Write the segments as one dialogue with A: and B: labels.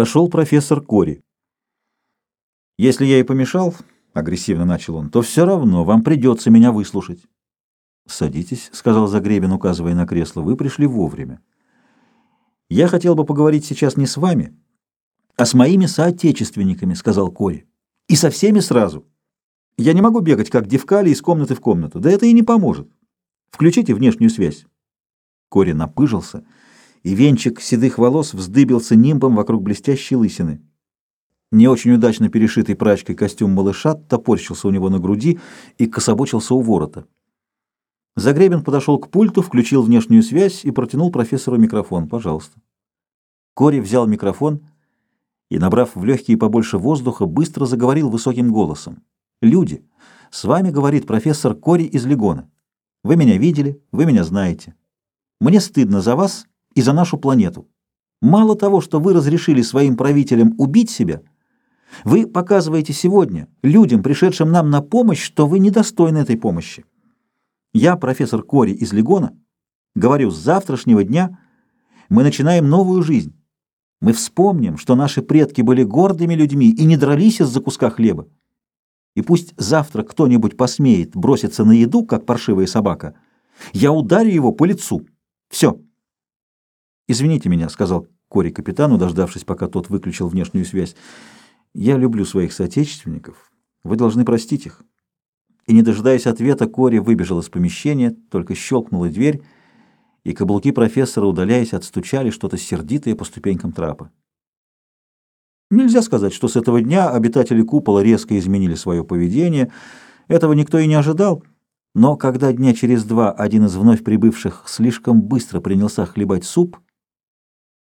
A: Вошел профессор Кори. «Если я и помешал, — агрессивно начал он, — то все равно вам придется меня выслушать». «Садитесь», — сказал Загребин, указывая на кресло, — «вы пришли вовремя. Я хотел бы поговорить сейчас не с вами, а с моими соотечественниками», — сказал Кори. «И со всеми сразу. Я не могу бегать, как девкали, из комнаты в комнату. Да это и не поможет. Включите внешнюю связь». Кори напыжился, и венчик седых волос вздыбился нимбом вокруг блестящей лысины. Не очень удачно перешитый прачкой костюм малыша топорщился у него на груди и кособочился у ворота. Загребин подошел к пульту, включил внешнюю связь и протянул профессору микрофон. «Пожалуйста». Кори взял микрофон и, набрав в легкие побольше воздуха, быстро заговорил высоким голосом. «Люди, с вами говорит профессор Кори из Легона. Вы меня видели, вы меня знаете. Мне стыдно за вас и за нашу планету. Мало того, что вы разрешили своим правителям убить себя, вы показываете сегодня людям, пришедшим нам на помощь, что вы недостойны этой помощи. Я, профессор Кори из Легона, говорю, с завтрашнего дня мы начинаем новую жизнь. Мы вспомним, что наши предки были гордыми людьми и не дрались из-за куска хлеба. И пусть завтра кто-нибудь посмеет броситься на еду, как паршивая собака, я ударю его по лицу. Все. «Извините меня», — сказал Кори капитану, дождавшись, пока тот выключил внешнюю связь. «Я люблю своих соотечественников. Вы должны простить их». И, не дожидаясь ответа, Кори выбежал из помещения, только щелкнула дверь, и каблуки профессора, удаляясь, отстучали что-то сердитое по ступенькам трапа. Нельзя сказать, что с этого дня обитатели купола резко изменили свое поведение. Этого никто и не ожидал. Но когда дня через два один из вновь прибывших слишком быстро принялся хлебать суп,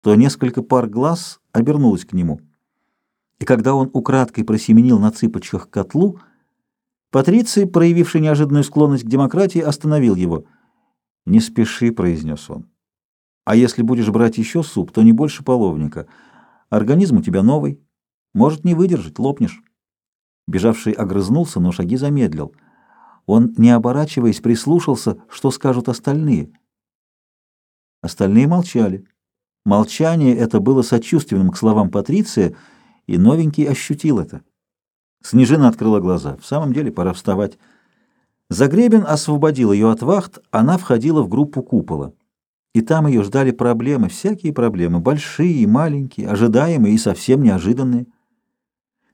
A: то несколько пар глаз обернулось к нему. И когда он украдкой просеменил на цыпочках к котлу, Патриций, проявивший неожиданную склонность к демократии, остановил его. «Не спеши», — произнес он. «А если будешь брать еще суп, то не больше половника. Организм у тебя новый. Может не выдержать, лопнешь». Бежавший огрызнулся, но шаги замедлил. Он, не оборачиваясь, прислушался, что скажут остальные. Остальные молчали. Молчание это было сочувственным к словам Патриция, и новенький ощутил это. Снежина открыла глаза. В самом деле пора вставать. Загребин освободил ее от вахт, она входила в группу купола. И там ее ждали проблемы, всякие проблемы, большие и маленькие, ожидаемые и совсем неожиданные.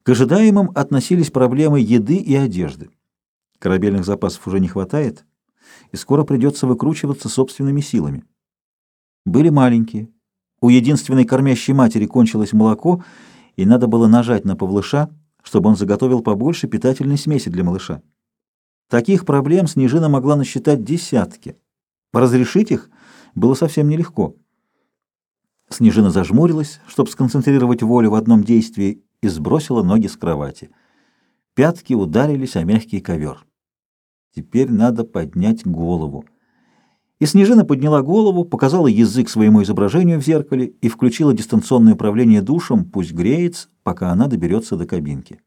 A: К ожидаемым относились проблемы еды и одежды. Корабельных запасов уже не хватает, и скоро придется выкручиваться собственными силами. Были маленькие, у единственной кормящей матери кончилось молоко, и надо было нажать на Павлыша, чтобы он заготовил побольше питательной смеси для малыша. Таких проблем Снежина могла насчитать десятки. Разрешить их было совсем нелегко. Снежина зажмурилась, чтобы сконцентрировать волю в одном действии, и сбросила ноги с кровати. Пятки ударились о мягкий ковер. Теперь надо поднять голову. И Снежина подняла голову, показала язык своему изображению в зеркале и включила дистанционное управление душем, пусть греется, пока она доберется до кабинки.